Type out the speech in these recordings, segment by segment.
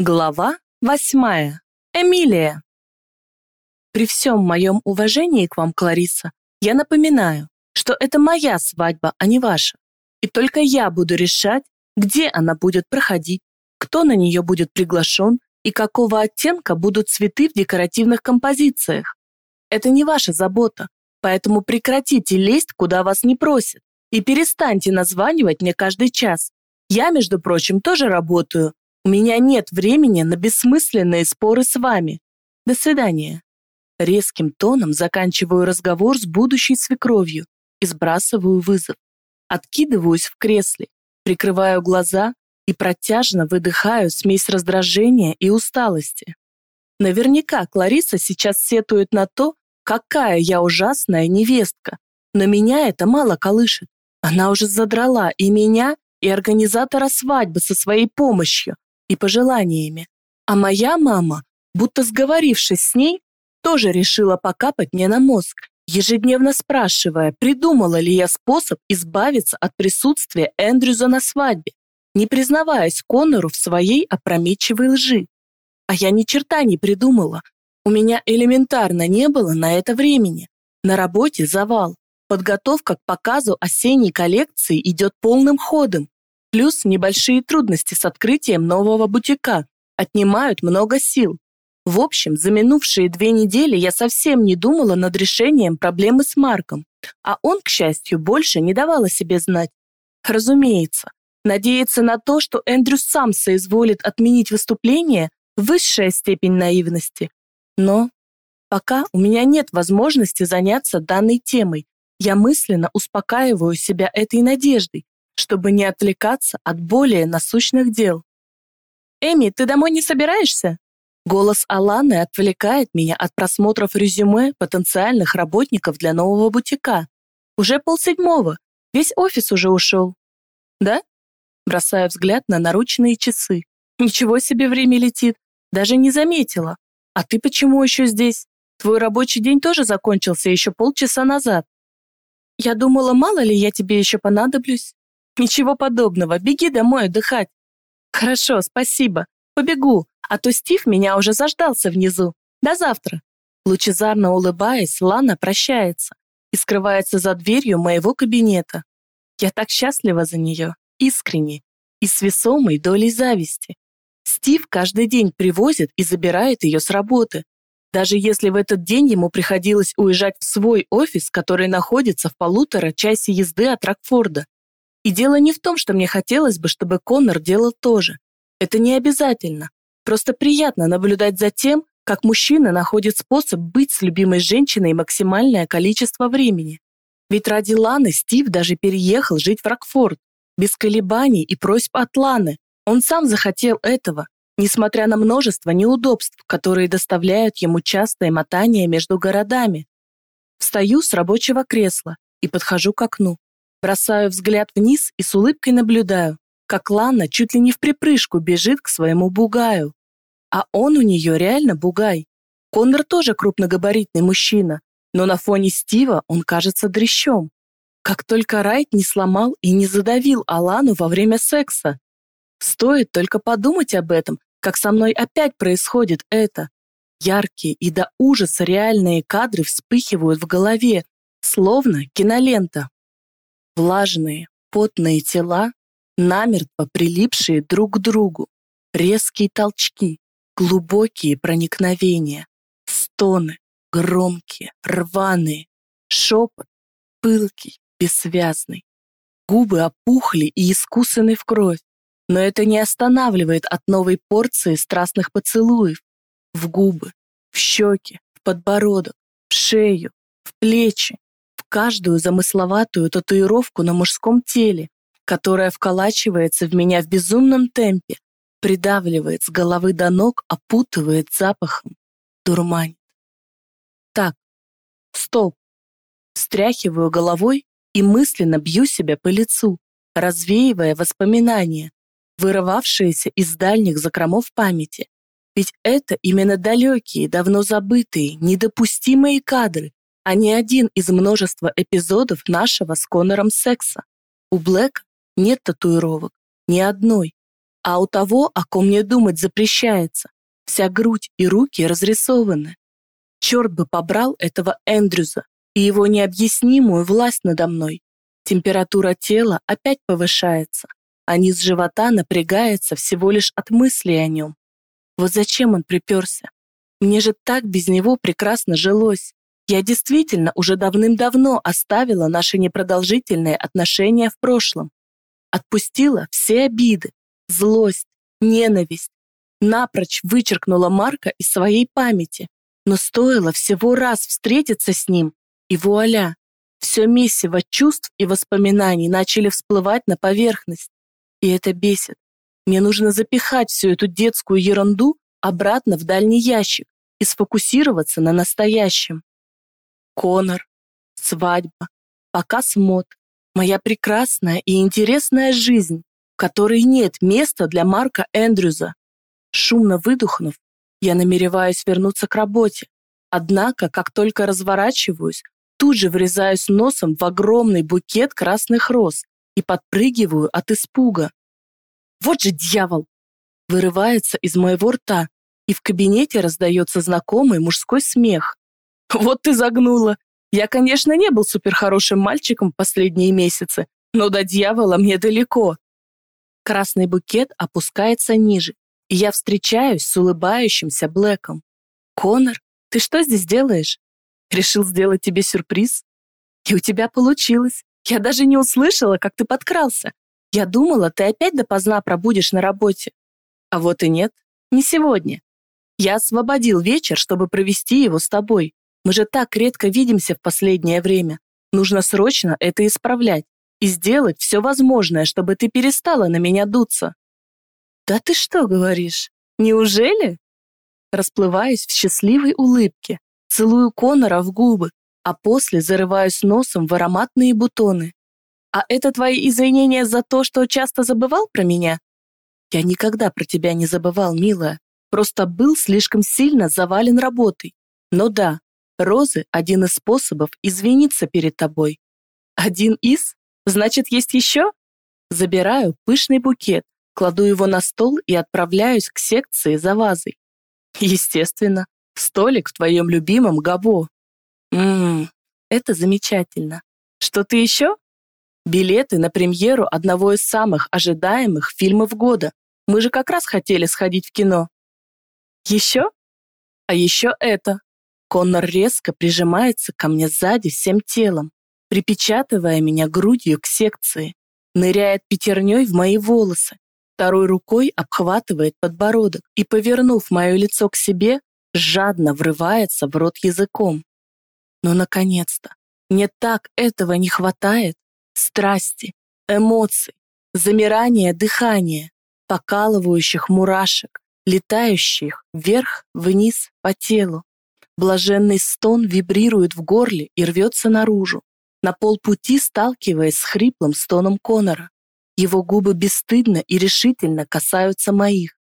Глава восьмая. Эмилия. При всем моем уважении к вам, Клариса, я напоминаю, что это моя свадьба, а не ваша. И только я буду решать, где она будет проходить, кто на нее будет приглашен и какого оттенка будут цветы в декоративных композициях. Это не ваша забота, поэтому прекратите лезть, куда вас не просят, и перестаньте названивать мне каждый час. Я, между прочим, тоже работаю. У меня нет времени на бессмысленные споры с вами. До свидания. Резким тоном заканчиваю разговор с будущей свекровью и сбрасываю вызов. Откидываюсь в кресле, прикрываю глаза и протяжно выдыхаю смесь раздражения и усталости. Наверняка Клариса сейчас сетует на то, какая я ужасная невестка, но меня это мало колышет. Она уже задрала и меня, и организатора свадьбы со своей помощью и пожеланиями. А моя мама, будто сговорившись с ней, тоже решила покапать мне на мозг, ежедневно спрашивая, придумала ли я способ избавиться от присутствия Эндрюза на свадьбе, не признаваясь Коннору в своей опрометчивой лжи. А я ни черта не придумала. У меня элементарно не было на это времени. На работе завал. Подготовка к показу осенней коллекции идет полным ходом. Плюс небольшие трудности с открытием нового бутика отнимают много сил. В общем, за минувшие две недели я совсем не думала над решением проблемы с Марком, а он, к счастью, больше не давал о себе знать. Разумеется, надеяться на то, что Эндрю сам соизволит отменить выступление – высшая степень наивности. Но пока у меня нет возможности заняться данной темой, я мысленно успокаиваю себя этой надеждой, чтобы не отвлекаться от более насущных дел. «Эми, ты домой не собираешься?» Голос Аланы отвлекает меня от просмотров резюме потенциальных работников для нового бутика. Уже полседьмого, весь офис уже ушел. «Да?» Бросаю взгляд на наручные часы. «Ничего себе время летит, даже не заметила. А ты почему еще здесь? Твой рабочий день тоже закончился еще полчаса назад. Я думала, мало ли я тебе еще понадоблюсь. Ничего подобного, беги домой отдыхать. Хорошо, спасибо. Побегу, а то Стив меня уже заждался внизу. До завтра. Лучезарно улыбаясь, Лана прощается и скрывается за дверью моего кабинета. Я так счастлива за нее, искренне и с весомой долей зависти. Стив каждый день привозит и забирает ее с работы, даже если в этот день ему приходилось уезжать в свой офис, который находится в полутора часе езды от Рокфорда. И дело не в том, что мне хотелось бы, чтобы Коннор делал то же. Это не обязательно. Просто приятно наблюдать за тем, как мужчина находит способ быть с любимой женщиной максимальное количество времени. Ведь ради Ланы Стив даже переехал жить в Рокфорд, без колебаний и просьб от Ланы. Он сам захотел этого, несмотря на множество неудобств, которые доставляют ему частое мотание между городами. Встаю с рабочего кресла и подхожу к окну. Бросаю взгляд вниз и с улыбкой наблюдаю, как Лана чуть ли не в припрыжку бежит к своему бугаю. А он у нее реально бугай. Коннор тоже крупногабаритный мужчина, но на фоне Стива он кажется дрящом. Как только Райт не сломал и не задавил Алану во время секса. Стоит только подумать об этом, как со мной опять происходит это. Яркие и до ужаса реальные кадры вспыхивают в голове, словно кинолента. Влажные, потные тела, намертво прилипшие друг к другу, резкие толчки, глубокие проникновения, стоны, громкие, рваные, шепот, пылкий, бессвязный. Губы опухли и искусаны в кровь, но это не останавливает от новой порции страстных поцелуев в губы, в щеки, в подбородок, в шею, в плечи, каждую замысловатую татуировку на мужском теле, которая вколачивается в меня в безумном темпе, придавливает с головы до ног, опутывает запахом, дурманит. Так, стоп. Встряхиваю головой и мысленно бью себя по лицу, развеивая воспоминания, вырывавшиеся из дальних закромов памяти. Ведь это именно далекие, давно забытые, недопустимые кадры, а не один из множества эпизодов нашего с Конором секса. У Блэка нет татуировок, ни одной. а у того, о ком мне думать запрещается. Вся грудь и руки разрисованы. Черт бы побрал этого Эндрюза и его необъяснимую власть надо мной. Температура тела опять повышается, а низ живота напрягается всего лишь от мысли о нем. Вот зачем он приперся? Мне же так без него прекрасно жилось. Я действительно уже давным-давно оставила наши непродолжительные отношения в прошлом. Отпустила все обиды, злость, ненависть. Напрочь вычеркнула Марка из своей памяти. Но стоило всего раз встретиться с ним, и вуаля, все месиво чувств и воспоминаний начали всплывать на поверхность. И это бесит. Мне нужно запихать всю эту детскую ерунду обратно в дальний ящик и сфокусироваться на настоящем. Конор, свадьба, показ мод, моя прекрасная и интересная жизнь, в которой нет места для Марка Эндрюза. Шумно выдохнув, я намереваюсь вернуться к работе. Однако, как только разворачиваюсь, тут же врезаюсь носом в огромный букет красных роз и подпрыгиваю от испуга. Вот же дьявол! Вырывается из моего рта, и в кабинете раздается знакомый мужской смех. Вот ты загнула! Я, конечно, не был суперхорошим мальчиком последние месяцы, но до дьявола мне далеко. Красный букет опускается ниже, и я встречаюсь с улыбающимся Блэком. «Конор, ты что здесь делаешь?» Решил сделать тебе сюрприз? И у тебя получилось. Я даже не услышала, как ты подкрался. Я думала, ты опять допоздна пробудешь на работе. А вот и нет, не сегодня. Я освободил вечер, чтобы провести его с тобой. Мы же так редко видимся в последнее время. Нужно срочно это исправлять и сделать все возможное, чтобы ты перестала на меня дуться. Да ты что говоришь? Неужели? Расплываюсь в счастливой улыбке, Целую Конора в губы, а после зарываюсь носом в ароматные бутоны. А это твои извинения за то, что часто забывал про меня? Я никогда про тебя не забывал, милая. Просто был слишком сильно завален работой. Но да, розы – один из способов извиниться перед тобой. Один из? Значит, есть еще? Забираю пышный букет, кладу его на стол и отправляюсь к секции за вазой. Естественно, Столик в твоем любимом Габо. Ммм, это замечательно. Что-то еще? Билеты на премьеру одного из самых ожидаемых фильмов года. Мы же как раз хотели сходить в кино. Еще? А еще это. Коннор резко прижимается ко мне сзади всем телом, припечатывая меня грудью к секции, ныряет пятерней в мои волосы, второй рукой обхватывает подбородок и, повернув мое лицо к себе, жадно врывается в рот языком. Но, наконец-то, мне так этого не хватает. Страсти, эмоций, замирания дыхания, покалывающих мурашек, летающих вверх-вниз по телу. Блаженный стон вибрирует в горле и рвется наружу, на полпути сталкиваясь с хриплым стоном Конора. Его губы бесстыдно и решительно касаются моих.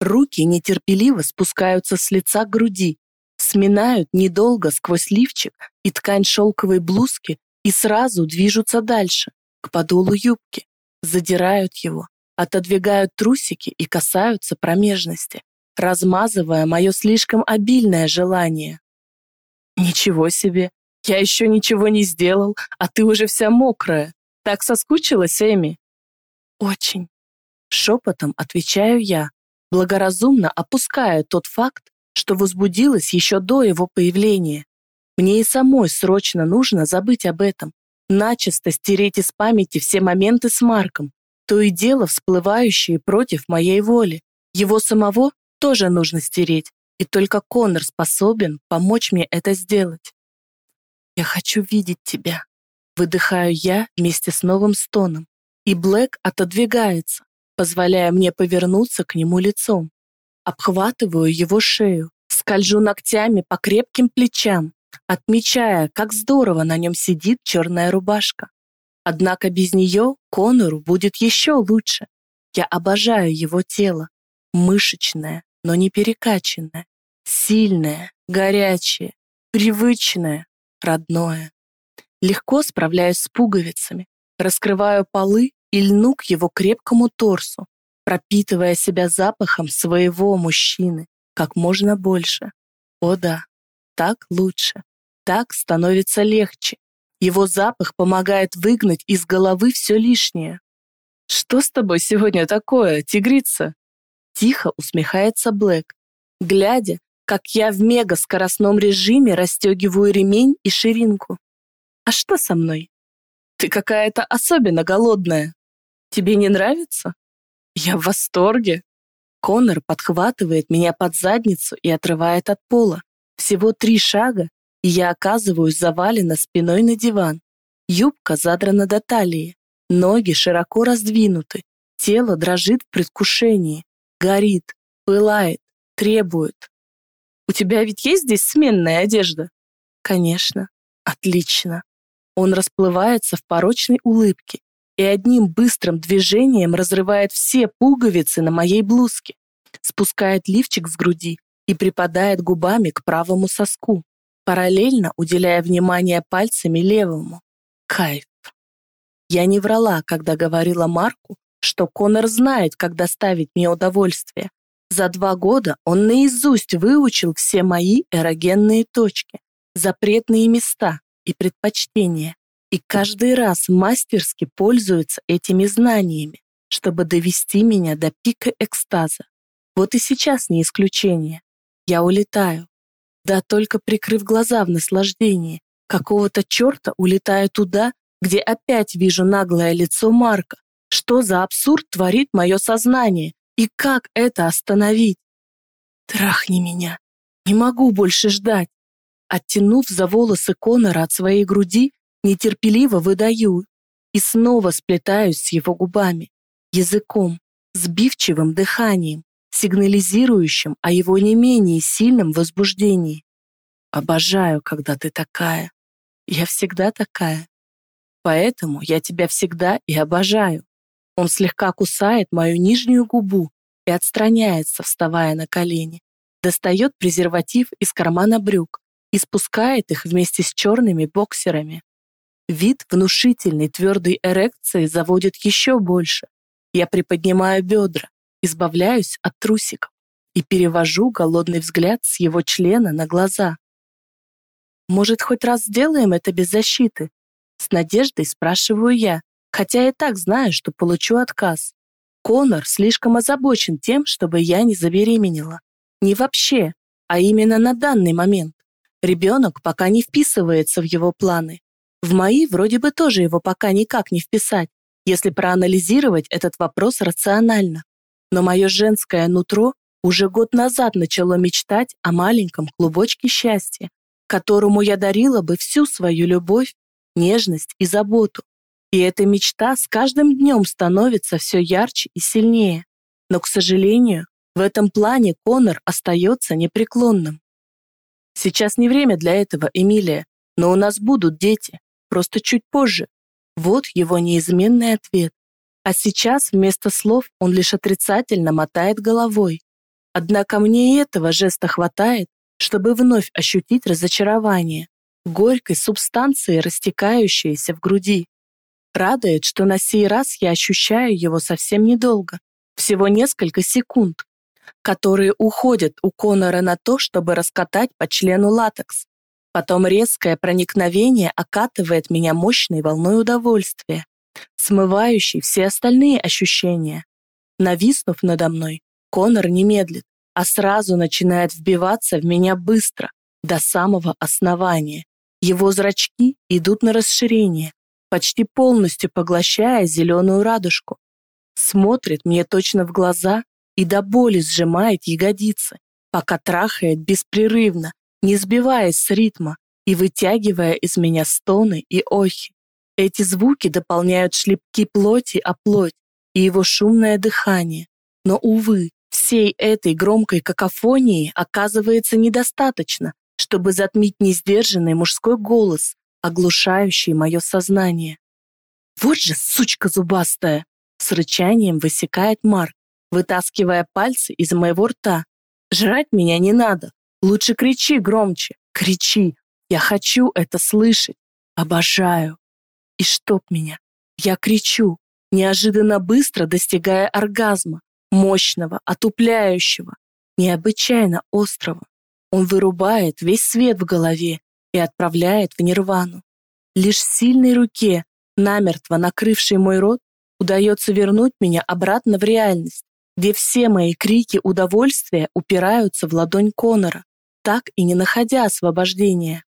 Руки нетерпеливо спускаются с лица к груди, сминают недолго сквозь лифчик и ткань шелковой блузки и сразу движутся дальше, к подолу юбки, задирают его, отодвигают трусики и касаются промежности, размазывая мое слишком обильное желание. Ничего себе, я еще ничего не сделал, а ты уже вся мокрая. Так соскучилась, Эми? Очень. Шепотом отвечаю я, благоразумно опуская тот факт, что возбудилась еще до его появления. Мне и самой срочно нужно забыть об этом, начисто стереть из памяти все моменты с Марком, то и дело всплывающие против моей воли. Его самого тоже нужно стереть, и только Конор способен помочь мне это сделать. «Я хочу видеть тебя», — выдыхаю я вместе с новым стоном, и Блэк отодвигается, позволяя мне повернуться к нему лицом. Обхватываю его шею, скольжу ногтями по крепким плечам, отмечая, как здорово на нем сидит черная рубашка. Однако без нее Конору будет еще лучше. Я обожаю его тело. Мышечное, но не перекачанное. Сильное, горячее, привычное, родное. Легко справляюсь с пуговицами, раскрываю полы и льну к его крепкому торсу, пропитывая себя запахом своего мужчины как можно больше. О да, так лучше, так становится легче. Его запах помогает выгнать из головы все лишнее. «Что с тобой сегодня такое, тигрица?» Тихо усмехается Блэк, глядя, как я в мегаскоростном режиме расстегиваю ремень и ширинку. «А что со мной? Ты какая-то особенно голодная. Тебе не нравится?» «Я в восторге!» Конор подхватывает меня под задницу и отрывает от пола. Всего три шага, и я оказываюсь завалена спиной на диван. Юбка задрана до талии, ноги широко раздвинуты, тело дрожит в предвкушении, горит, пылает, требует. «У тебя ведь есть здесь сменная одежда?» «Конечно. Отлично». Он расплывается в порочной улыбке и одним быстрым движением разрывает все пуговицы на моей блузке, спускает лифчик с груди и припадает губами к правому соску, параллельно уделяя внимание пальцами левому. Кайф. Я не врала, когда говорила Марку, что Конор знает, как доставить мне удовольствие. За два года он наизусть выучил все мои эрогенные точки, запретные места и предпочтения, и каждый раз мастерски пользуется этими знаниями, чтобы довести меня до пика экстаза. Вот и сейчас не исключение. Я улетаю. Да только прикрыв глаза в наслаждении, какого-то черта улетаю туда, где опять вижу наглое лицо Марка. Что за абсурд творит мое сознание? И как это остановить? Трахни меня. Не могу больше ждать. Оттянув за волосы Конора от своей груди, нетерпеливо выдаю и снова сплетаюсь с его губами, языком, сбивчивым дыханием, сигнализирующим о его не менее сильном возбуждении. Обожаю, когда ты такая. Я всегда такая. Поэтому я тебя всегда и обожаю. Он слегка кусает мою нижнюю губу и отстраняется, вставая на колени. Достает презерватив из кармана брюк и спускает их вместе с черными боксерами. Вид внушительной твердой эрекции заводит еще больше. Я приподнимаю бедра, избавляюсь от трусиков и перевожу голодный взгляд с его члена на глаза. «Может, хоть раз сделаем это без защиты?» С надеждой спрашиваю я, хотя и так знаю, что получу отказ. Конор слишком озабочен тем, чтобы я не забеременела. Не вообще, а именно на данный момент. Ребенок пока не вписывается в его планы. В мои вроде бы тоже его пока никак не вписать, если проанализировать этот вопрос рационально. Но мое женское нутро уже год назад начало мечтать о маленьком клубочке счастья, которому я дарила бы всю свою любовь, нежность и заботу. И эта мечта с каждым днем становится все ярче и сильнее. Но, к сожалению, в этом плане Конор остается непреклонным. Сейчас не время для этого, Эмилия, но у нас будут дети, просто чуть позже. Вот его неизменный ответ. А сейчас вместо слов он лишь отрицательно мотает головой. Однако мне и этого жеста хватает, чтобы вновь ощутить разочарование, горькой субстанции, растекающейся в груди. Радует, что на сей раз я ощущаю его совсем недолго, всего несколько секунд, которые уходят у Конора на то, чтобы раскатать по члену латекс. Потом резкое проникновение окатывает меня мощной волной удовольствия смывающий все остальные ощущения. Нависнув надо мной, Конор не медлит, а сразу начинает вбиваться в меня быстро, до самого основания. Его зрачки идут на расширение, почти полностью поглощая зеленую радужку. Смотрит мне точно в глаза и до боли сжимает ягодицы, пока трахает беспрерывно, не сбиваясь с ритма и вытягивая из меня стоны и охи. Эти звуки дополняют шлепки плоти о плоть и его шумное дыхание. Но, увы, всей этой громкой какофонии оказывается недостаточно, чтобы затмить несдержанный мужской голос, оглушающий мое сознание. «Вот же сучка зубастая!» С рычанием высекает Марк, вытаскивая пальцы из моего рта. «Жрать меня не надо. Лучше кричи громче. Кричи. Я хочу это слышать. Обожаю. И чтоб меня. Я кричу, неожиданно быстро достигая оргазма, мощного, отупляющего, необычайно острого. Он вырубает весь свет в голове и отправляет в нирвану. Лишь сильной руке, намертво накрывшей мой рот, удается вернуть меня обратно в реальность, где все мои крики удовольствия упираются в ладонь Конора, так и не находя освобождения.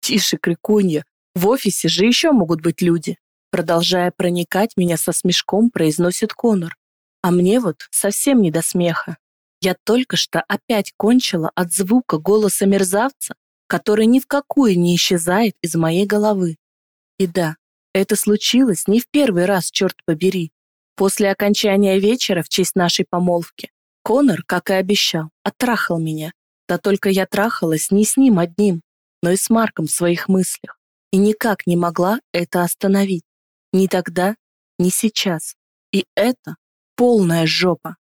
Тише, крикунья, в офисе же еще могут быть люди. Продолжая проникать меня со смешком, произносит Конор. А мне вот совсем не до смеха. Я только что опять кончила от звука голоса мерзавца, который ни в какую не исчезает из моей головы. И да, это случилось не в первый раз, черт побери. После окончания вечера в честь нашей помолвки Конор, как и обещал, оттрахал меня. Да только я трахалась не с ним одним, но и с Марком в своих мыслях. И никак не могла это остановить. Ни тогда, ни сейчас. И это полная жопа.